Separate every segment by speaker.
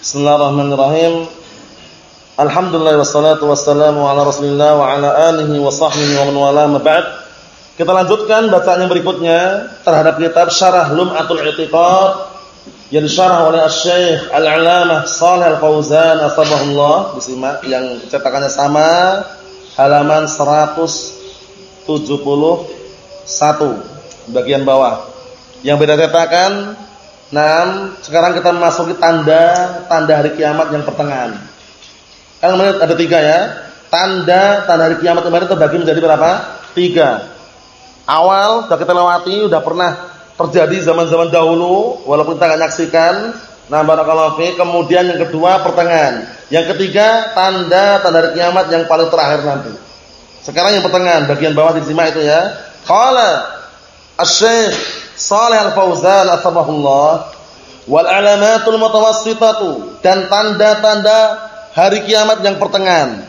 Speaker 1: Bismillahirrahmanirrahim. Alhamdulillah wassalatu wassalamu ala Rasulillah wa ala alihi wa sahbihi wa man wala ma ba'd. Kita lanjutkan bacaan yang berikutnya terhadap kitab Syarah Lum'atul I'tiqad yang disyarah oleh Asy-Syaikh Al-'Alamah Shalih Al-Fauzan asbahullah disimak yang cetakannya sama halaman 171 bagian bawah. Yang beda cetakan Nah, sekarang kita memasuki tanda tanda hari kiamat yang pertengahan. Kan ada tiga ya. Tanda tanda hari kiamat kemarin terbagi menjadi berapa? Tiga. Awal sudah kita lewati, sudah pernah terjadi zaman-zaman dahulu, walaupun kita nggak nyaksikan. Nah, barakallahu fi. Kemudian yang kedua pertengahan. Yang ketiga tanda tanda hari kiamat yang paling terakhir nanti. Sekarang yang pertengahan, bagian bawah di itu ya. Qala Asy-Syaikh Salih Al-Fauzan asbahullah wal alamatul mutawassitatu dan tanda-tanda hari kiamat yang pertengahan.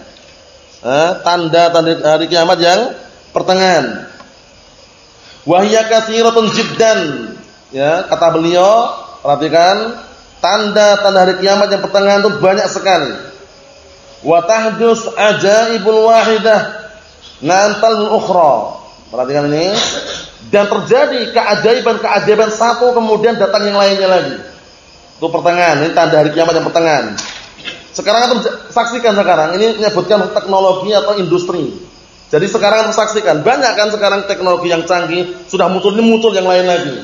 Speaker 1: tanda-tanda hari kiamat yang pertengahan. Wahya katsiratun jiddan. Ya, kata beliau, perhatikan tanda-tanda hari kiamat yang pertengahan itu banyak sekali. Wa tahdus ajaibul wahidah nantal ukhra. Perhatikan ini dan terjadi keajaiban-keajaiban satu kemudian datang yang lainnya lagi. Itu pertengahan, ini tanda hari kiamat yang pertengahan. Sekarang kita saksikan sekarang, ini menyebutkan teknologi atau industri. Jadi sekarang kita saksikan, banyak kan sekarang teknologi yang canggih, sudah muncul ini muncul yang lain lagi.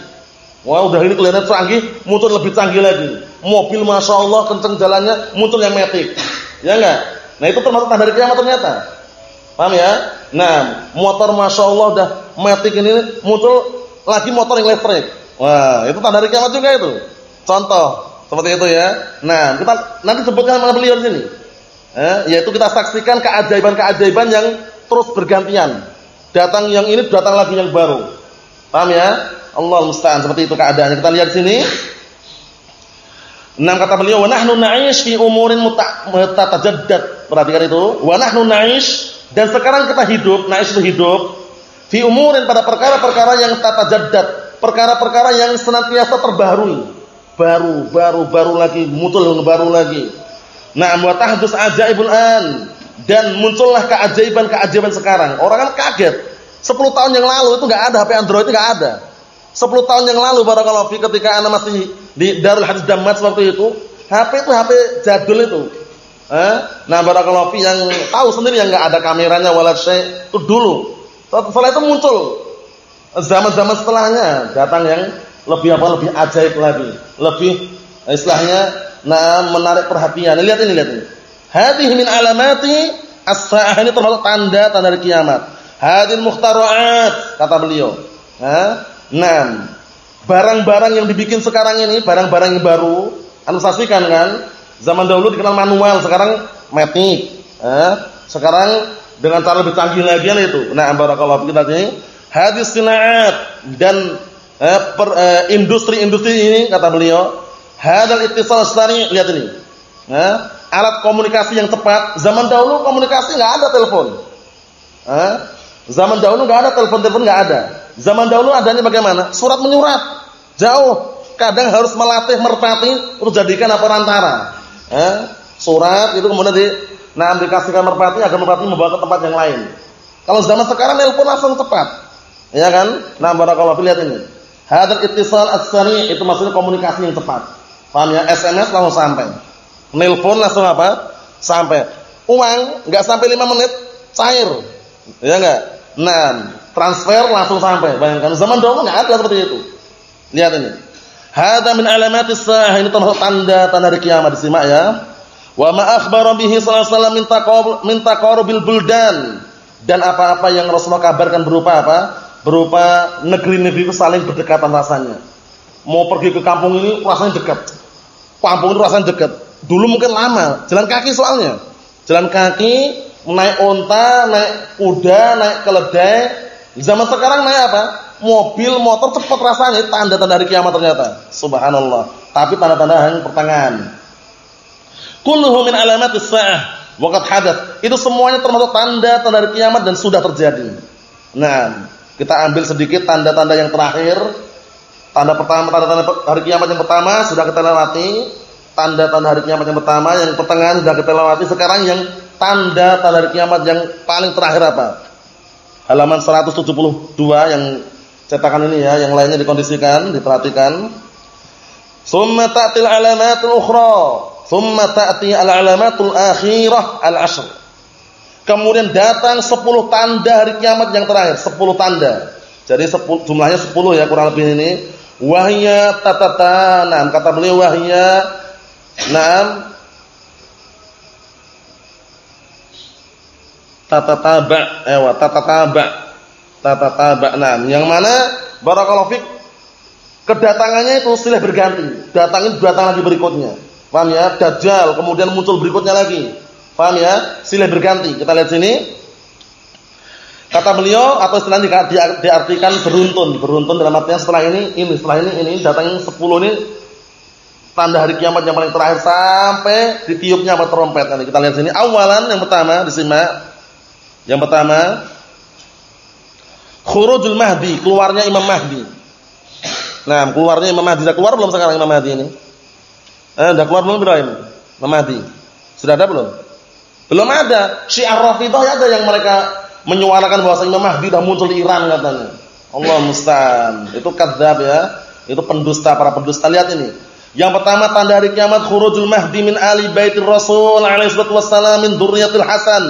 Speaker 1: Wah udah ini kelihatan canggih, muncul lebih canggih lagi. Mobil masya Allah kenceng jalannya, muncul yang metik. Ya enggak? Nah itu termasuk tanda hari kiamat ternyata. Paham ya? Nah, motor masya Allah udah metik ini muncul lagi motor yang listrik. Wah, itu tanda hari kiamat juga itu. Contoh seperti itu ya. Nah, kita nanti sebutkan mana beliau di sini. Eh, yaitu kita saksikan keajaiban-keajaiban yang terus bergantian. Datang yang ini, datang lagi yang baru. Paham ya? Allah musta'an seperti itu keadaannya. Kita lihat di sini. Enam kata beliau, "Wa nahnu na'ish fi umurin mutatajaddad." Perhatikan itu. "Wa nahnu na'ish" dan sekarang kita hidup, na'ish itu hidup Fi umurin pada perkara-perkara yang tata jaddad, perkara-perkara yang senantiasa terbaharui. Baru, baru, baru lagi, muncul baru lagi. Nah, wa tahdus ajaibul an dan muncullah keajaiban-keajaiban sekarang. Orang kan kaget. 10 tahun yang lalu itu enggak ada HP Android itu enggak ada. 10 tahun yang lalu barakallahu fi ketika ana masih di Darul Hadis Damas waktu itu, HP itu HP jadul itu. Eh? Nah, barakallahu fi yang tahu sendiri yang enggak ada kameranya wala itu dulu. Setelah itu muncul zaman-zaman setelahnya datang yang lebih apa lebih ajaib lagi, lebih istilahnya nah menarik perhatian. Lihat ini lihat ini. Hadhihi min alamati as-saah ini termasuk tanda tanda kiamat. Hadil mukhtara'at kata beliau. Nah, barang-barang yang dibikin sekarang ini, barang-barang yang baru, anu saksikan kan? Zaman dahulu dikenal manual, sekarang metik. Ha? Sekarang dengan cara lebih canggih lagi itu. Nah, barakallahu fiik tadi hadis sinaat dan eh, eh, industri-industri eh, ini kata beliau, hadal ittisal sari lihat ini. Eh, alat komunikasi yang cepat. Zaman dahulu komunikasi enggak ada telepon. Eh, zaman dahulu enggak ada telepon-telepon enggak ada. Zaman dahulu adanya bagaimana? Surat menyurat. Jauh. Kadang harus melatih merpati untuk jadikan apa rantara. Eh, surat itu kemudian di Nah, dikasihkan merpati agar merpati membawa ke tempat yang lain. Kalau zaman sekarang nelpon langsung cepat. Ya kan? Nah, barakallahu lihat ini. Hadzal ittisal as-sari itu maksudnya komunikasi yang cepat. Paham ya? SMS langsung sampai. Nelpon langsung apa? Sampai. Uang enggak sampai 5 menit cair. Ya enggak? Nah, transfer langsung sampai. Bayangkan zaman dahulu enggak ada seperti itu. Lihat ini. Hadza min alamatis sah ini termasuk tanda-tanda kiamat disimak ya. Wa ma akhbara bihi sallallahu alaihi wasallam min taqarubil buldan dan apa-apa yang Rasulullah kabarkan berupa apa? Berupa negeri-negeri itu saling berdekatan rasanya. Mau pergi ke kampung ini rasanya dekat. Kampung itu rasanya dekat. Dulu mungkin lama, jalan kaki soalnya. Jalan kaki, naik onta, naik kuda, naik keledai. Zaman sekarang naik apa? Mobil, motor cepat rasanya, tanda-tanda hari kiamat ternyata. Subhanallah. Tapi tanda-tanda hanya pertengahan. Kulluhu min alamatis sa'ah waqad hadath. Itu semuanya termasuk tanda-tanda kiamat dan sudah terjadi. Nah, kita ambil sedikit tanda-tanda yang terakhir. Tanda pertama, tanda-tanda hari kiamat yang pertama sudah kita lewati. tanda-tanda hari kiamat yang pertama, yang pertengahan sudah kita lewati. Sekarang yang tanda tanda hari kiamat yang paling terakhir apa? Halaman 172 yang cetakan ini ya, yang lainnya dikondisikan, diperhatikan. Summa ta'til alamatul ukhra, summa ta'ti al-alamatul akhirah al-ashr. Kemudian datang 10 tanda hari kiamat yang terakhir, 10 tanda. Jadi 10, jumlahnya 10 ya kurang lebih ini. Wahya tatatanam, kata beliau wahya Naam tatataba ewa tatataba tatataba nah yang mana barakallahu fik kedatangannya itu silih berganti. Datangin datang lagi berikutnya. Paham ya? Dajjal kemudian muncul berikutnya lagi. Paham ya? Silih berganti. Kita lihat sini. Kata beliau atau istilah di, diartikan beruntun. Beruntun dalam artinya setelah ini ini setelah ini ini datangin 10 ini. Tanda hari kiamat yang paling terakhir sampai ditiupnya apa trompet. Nanti kita lihat sini. Awalan yang pertama disimak. Yang pertama, khurujul Mahdi, keluarnya Imam Mahdi. Nah, keluarnya Imam Mahdi. Sudah keluar belum sekarang Imam Mahdi ini? Eh, sudah keluar belum Ibrahim? Imam Mahdi. Sudah ada belum? Belum ada. Syiar Rafidhah ada yang mereka menyuarakan bahwa Imam Mahdi sudah muncul di Iran katanya. Allah musta'an. Itu kadzab ya. Itu pendusta para pendusta. Lihat ini. Yang pertama tanda hari kiamat khurujul Mahdi min ali baitir Rasul alaihi wassalam min dzurriyyatil Hasan.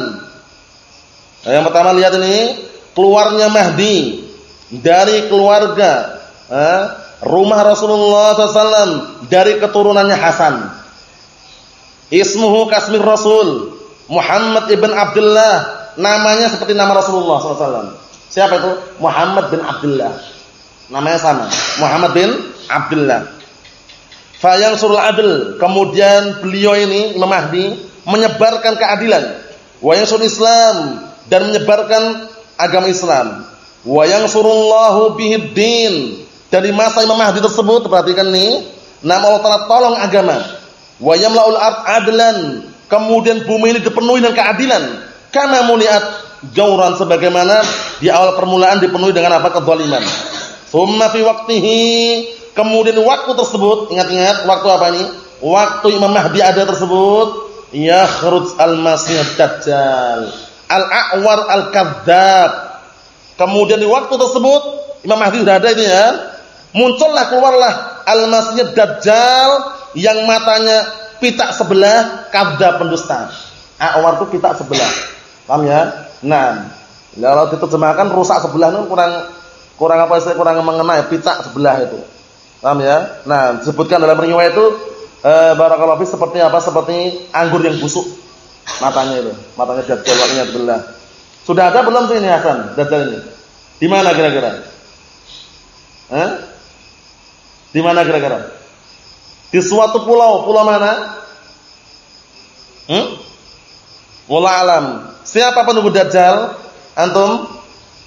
Speaker 1: Nah, yang pertama lihat ini keluarnya Mahdi dari keluarga eh, rumah Rasulullah SAW dari keturunannya Hasan. Ismuhu Kasmir Rasul Muhammad ibn Abdullah namanya seperti nama Rasulullah SAW. Siapa itu? Muhammad bin Abdullah. Namanya sama. Muhammad bin Abdullah. Fayang surul adil. Kemudian beliau ini Imam Mahdi menyebarkan keadilan. Wa Islam dan menyebarkan agama Islam. Wa yansurullahu bihid din. Dari masa Imam Mahdi tersebut perhatikan nih, nama Allah Taala tolong agama. Wa yamlaul ard adlan. Kemudian bumi ini dipenuhi dengan keadilan. Karena muliat jauran sebagaimana di awal permulaan dipenuhi dengan apa kezaliman. Summa fi waqtihi kemudian waktu tersebut ingat-ingat waktu apa ini? Waktu Imam Mahdi ada tersebut yakhruj al-masih dajjal Al-A'war Al-Kadzdzab. Kemudian di waktu tersebut Imam Mahdi sudah ada ini ya. Muncullah keluarlah Al-Masih Dajjal yang matanya pitak sebelah kadzdzab pendusta. A'war itu pitak sebelah. Paham ya? Nah, kalau diterjemahkan rusak sebelah itu kurang kurang apa sih kurang mengenai pitak sebelah itu. Paham ya? Nah, disebutkan dalam riwayat itu eh, barakallahu seperti apa? Seperti anggur yang busuk matanya itu, matanya dajjal waktunya belah. Sudah ada belum sih ini Hasan dajjal ini? Di mana kira-kira? Eh? Di mana kira-kira? Di suatu pulau, pulau mana? Hmm? Pulau alam. Siapa penunggu dajjal? Antum?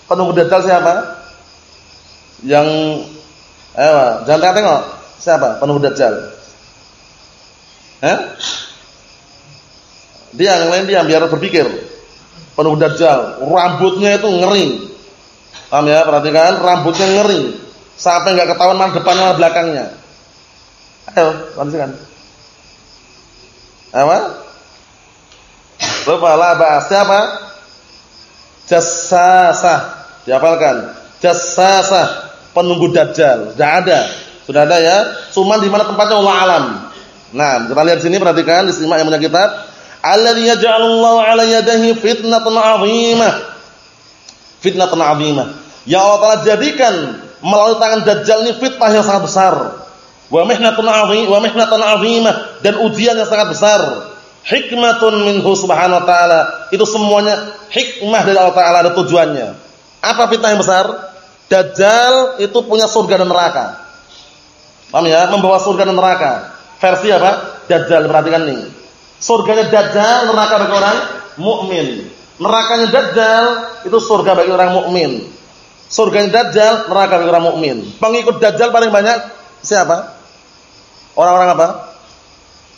Speaker 1: Penunggu dajjal siapa? Yang eh jangan tengok. Siapa penunggu dajjal? Eh? Dia yang lain diam biar berpikir. Penuh dajjal, rambutnya itu ngeri. Paham ya? Perhatikan, rambutnya ngeri. Sampai enggak ketahuan mana depan mana belakangnya. Ayo, lanjutkan. Apa? Lupa lah bahas siapa? Jassasah. Dihafalkan. Jassasah, penunggu dajjal. Sudah ada. Sudah ada ya. Cuman di mana tempatnya Allah alam. Nah, kita lihat sini perhatikan, disimak yang punya kitab alladhi yaj'alullahu 'ala yadihi fitnatan 'azimah. Fitnatan 'azimah. Ya Allah Ta'ala jadikan melalui tangan Dajjal ini fitnah yang sangat besar. Wa mihnatun 'azimah, wa mihnatan 'azimah dan ujian yang sangat besar. Hikmatun minhu subhanahu wa ta'ala. Itu semuanya hikmah dari Allah Ta'ala ada tujuannya. Apa fitnah yang besar? Dajjal itu punya surga dan neraka. Paham ya? Membawa surga dan neraka. Versi apa? Dajjal perhatikan nih. Surganya Dajjal, neraka bagi orang mukmin. Nerakanya Dajjal itu surga bagi orang mukmin. Surganya Dajjal, neraka bagi orang mukmin. Pengikut Dajjal paling banyak siapa? Orang-orang apa?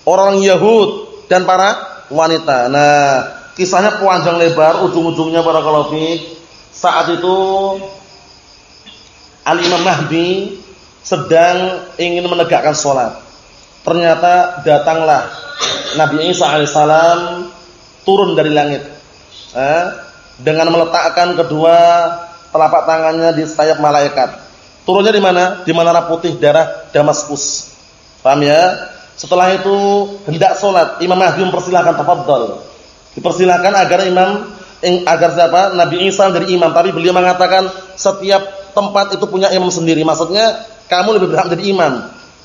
Speaker 1: Orang Yahud dan para wanita. Nah, kisahnya panjang lebar, ujung-ujungnya para kalafik. Saat itu Al-Imam Mahdi sedang ingin menegakkan sholat. ternyata datanglah Nabi Isa alaihissalam turun dari langit eh, dengan meletakkan kedua telapak tangannya di sayap malaikat. Turunnya di mana? Di menara putih daerah Damaskus. Paham ya? Setelah itu hendak sholat, Imam Mahdi mempersilahkan tafadhol. Dipersilahkan agar imam agar siapa? Nabi Isa dari imam, tapi beliau mengatakan setiap tempat itu punya imam sendiri. Maksudnya kamu lebih berhak menjadi imam.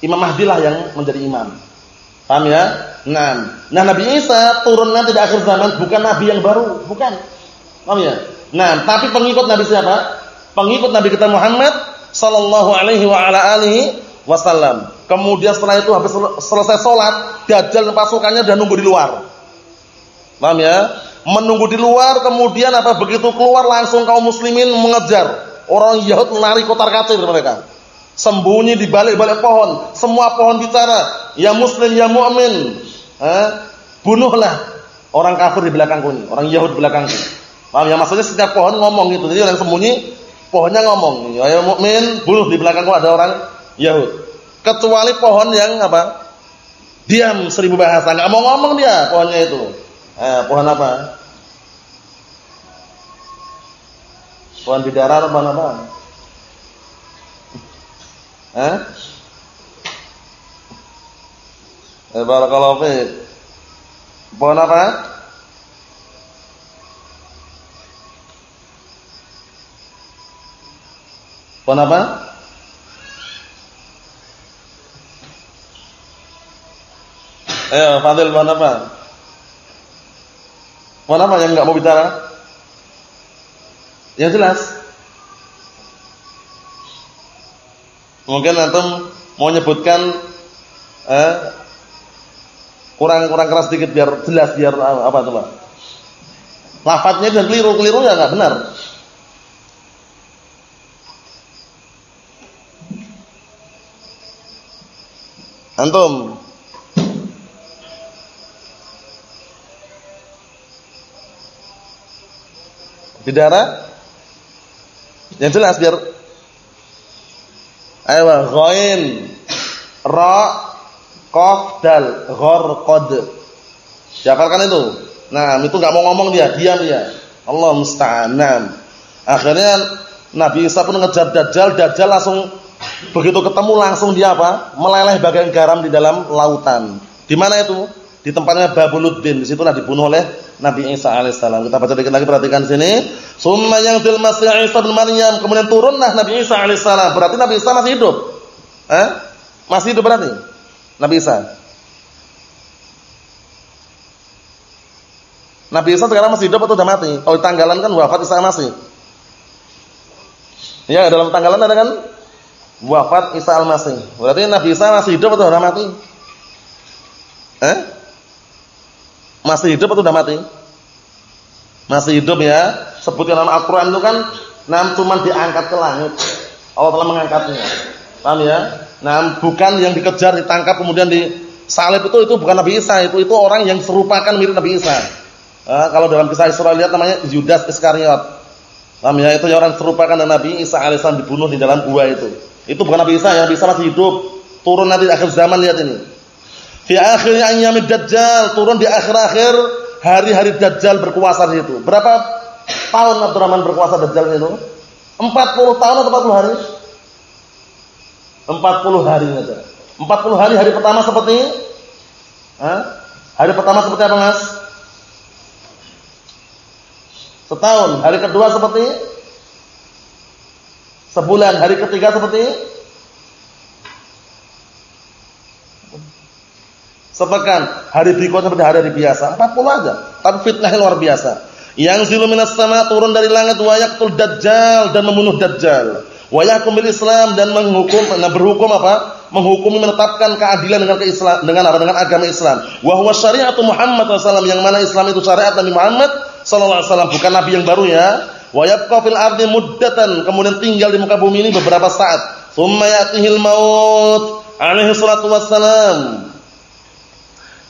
Speaker 1: Imam Mahdi lah yang menjadi imam. Paham ya? Nah, nah Nabi Isa turun nanti di akhir zaman bukan nabi yang baru, bukan. Paham ya? Nah, tapi pengikut Nabi siapa? Pengikut Nabi kita Muhammad sallallahu alaihi wa ala alihi wasallam. Kemudian setelah itu habis selesai sholat, Dajjal pasukannya dan nunggu di luar. Paham ya? Menunggu di luar, kemudian apa begitu keluar langsung kaum muslimin mengejar. Orang Yahud lari kotar-katir mereka. Sembunyi di balik-balik pohon. Semua pohon bicara, "Ya muslim, ya mu'min." Eh? Bunuhlah orang kafir di belakangku ini, orang Yahud di belakangku. Paham ya? Maksudnya setiap pohon ngomong gitu. Jadi orang sembunyi, pohonnya ngomong. "Ya mukmin, bunuh di belakangku ada orang Yahud. Kecuali pohon yang apa? Diam seribu bahasa, nggak mau ngomong dia pohonnya itu. Eh, pohon apa? Pohon bidara pohon apa? Eh? Barakallahu fiik. Pohon apa? Pohon apa? Ayo, Fadil pohon apa? Pohon apa yang enggak mau bicara? Yang jelas. Mungkin antum mau nyebutkan eh, kurang kurang keras sedikit biar jelas biar apa tuh Pak? Lafadznya dan keliru-keliru ya enggak benar. Antum Bidara? Yang jelas biar Ayo, ghain, ra, qaf, dal, gharqad. Dihafalkan itu. Nah, itu enggak mau ngomong dia, diam dia. Allah musta'an. Akhirnya Nabi Isa pun ngejar Dajjal, Dajjal langsung begitu ketemu langsung dia apa? Meleleh bagian garam di dalam lautan. Di mana itu? Di tempatnya Babuluddin. Di situlah dibunuh oleh Nabi Isa alaihissalam. Kita baca dikit lagi perhatikan sini. Summa yang fil masih Isa bin Maryam. Kemudian turunlah Nabi Isa alaihissalam. Berarti Nabi Isa masih hidup. Eh? Masih hidup berarti? Nabi Isa. Nabi Isa sekarang masih hidup atau sudah mati? Di tanggalan kan wafat Isa masih. Ya, dalam tanggalan ada kan wafat Isa al-Masih. Berarti Nabi Isa masih hidup atau sudah mati? Eh? Masih hidup atau sudah mati? Masih hidup ya. Sebutkan dalam Al-Qur'an itu kan nam cuma diangkat ke langit. Allah telah mengangkatnya. Paham ya? Nah, bukan yang dikejar, ditangkap kemudian disalib itu itu bukan Nabi Isa, itu itu orang yang serupakan mirip Nabi Isa. Nah, kalau dalam kisah Isra lihat namanya Yudas Iskariot. Paham ya? Itu orang serupakan dengan Nabi Isa alaihissalam dibunuh di dalam gua itu. Itu bukan Nabi Isa, yang Nabi Isa masih hidup. Turun nanti di akhir zaman lihat ini. Fi akhirnya ayyamid dajjal, turun di akhir-akhir hari-hari dajjal berkuasa di situ. Berapa tahun Abdurrahman berkuasa dajjal itu? 40 tahun atau 40 hari? 40 hari saja. 40 hari hari pertama seperti Hah? Hari pertama seperti apa, Mas? Setahun. Hari kedua seperti sebulan. Hari ketiga seperti sepekan, hari berikutnya seperti hari-hari biasa, 40 aja. Tapi fitnahnya luar biasa. Yang zilu minas sama turun dari langit wa yaqtul dajjal dan membunuh dajjal. Wa yahkum bil Islam dan menghukum nah berhukum apa? Menghukumi menetapkan keadilan dengan keislam dengan apa? Dengan agama Islam. Wa huwa syariatu Muhammad sallallahu yang mana Islam itu syariat Nabi Muhammad sallallahu alaihi wasallam, bukan nabi yang baru ya. Wa yabqa fil ardi muddatan, kemudian tinggal di muka bumi ini beberapa saat. Tsumma ya'tihil maut alaihi salatu wassalam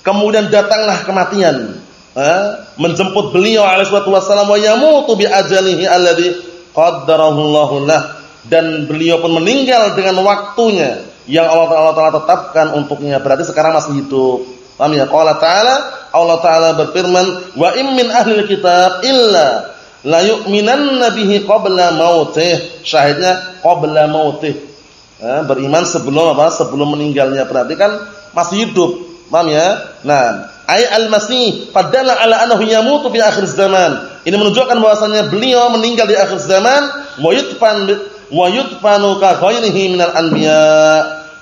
Speaker 1: Kemudian datanglah kematian, eh, menjemput beliau alaihi wasallam wa yamutu bi ajalihi alladhi qaddarahu Allah lah dan beliau pun meninggal dengan waktunya yang Allah Taala telah tetapkan untuknya. Berarti sekarang masih hidup. Paham ya? Qala ta'ala Allah Taala berfirman, "Wa in min ahli kitab illa la yu'minanna bihi qabla mautih." Syahidnya qabla mautih. Eh, beriman sebelum apa? Sebelum meninggalnya. Berarti kan masih hidup. Paham ya? Nah, ay al-masih fadalla ala annahu yamutu fi akhir zaman. Ini menunjukkan bahwasanya beliau meninggal di akhir zaman wa yutfan wa yutfanu ka ghairihi minal anbiya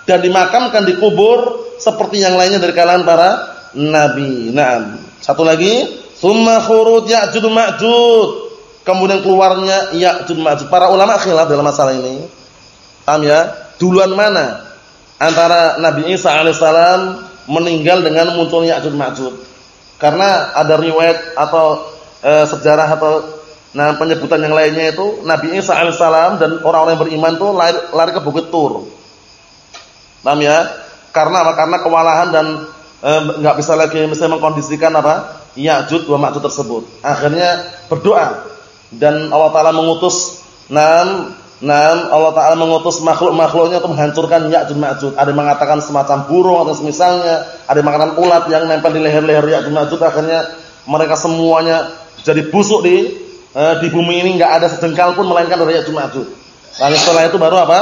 Speaker 1: dan dimakamkan dikubur seperti yang lainnya dari kalangan para nabi. Naam. Satu lagi, summa khuruj Ya'juj Ma'juj. Kemudian keluarnya Ya'juj Ma'juj. Para ulama khilaf dalam masalah ini. Paham ya? Duluan mana antara Nabi Isa alaihissalam meninggal dengan munculnya Ya'juj Ma'juj? Karena ada riwayat atau e, sejarah atau Nah penyebutan yang lainnya itu Nabi Isa alaihissalam dan orang-orang yang beriman itu lari, lari ke Bukit Tur. Paham ya? Karena apa? Karena kewalahan dan enggak eh, bisa lagi misalnya mengkondisikan apa? Ya'juj wa Ma'juj tersebut. Akhirnya berdoa dan Allah taala mengutus enam enam Allah taala mengutus makhluk-makhluknya untuk menghancurkan Ya'juj Ma'juj. Ada yang mengatakan semacam burung atau semisalnya, ada yang mengatakan ulat yang nempel di leher-leher Ya'juj Ma'juj akhirnya mereka semuanya jadi busuk di eh, di bumi ini nggak ada sejengkal pun melainkan dari Ya'juj Ma'juj. Lalu setelah itu baru apa?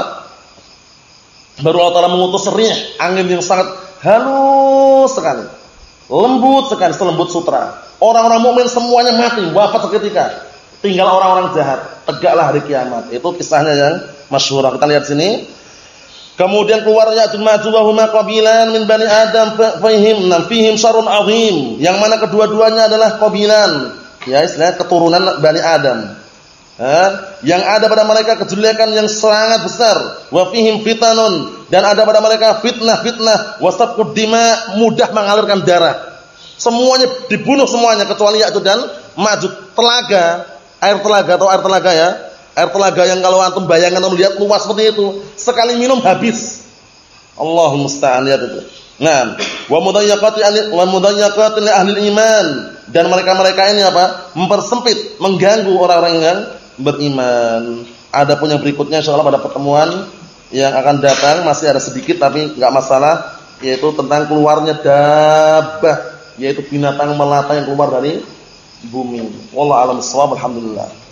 Speaker 1: Baru Allah Taala mengutus rih, angin yang sangat halus sekali. Lembut sekali, selembut sutra. Orang-orang mukmin semuanya mati, wafat seketika. Tinggal orang-orang jahat, tegaklah hari kiamat. Itu kisahnya yang masyhur. Kita lihat sini. Kemudian keluar Ya'juj Ma'juj wa huma qabilan min bani Adam fihim nam fihim syarrun. Yang mana kedua-duanya adalah qabilan ya istilahnya keturunan Bani Adam. Eh, yang ada pada mereka kejelekan yang sangat besar, wa fihim fitanun dan ada pada mereka fitnah-fitnah, wasabqud dima mudah mengalirkan darah. Semuanya dibunuh semuanya kecuali Ya'juj dan Ma'juj. Telaga, air telaga atau air telaga ya. Air telaga yang kalau antum bayangkan atau melihat luas seperti itu, sekali minum habis. Allahumma musta'an lihat itu. Nah, wa mudayyaqati wa mudayyaqati ahli iman dan mereka-mereka ini apa? mempersempit, mengganggu orang-orang yang beriman. Ada pun yang berikutnya insyaallah pada pertemuan yang akan datang masih ada sedikit tapi enggak masalah yaitu tentang keluarnya dabah yaitu binatang melata yang keluar dari bumi. Wallahu a'lam bishawab. Alhamdulillah.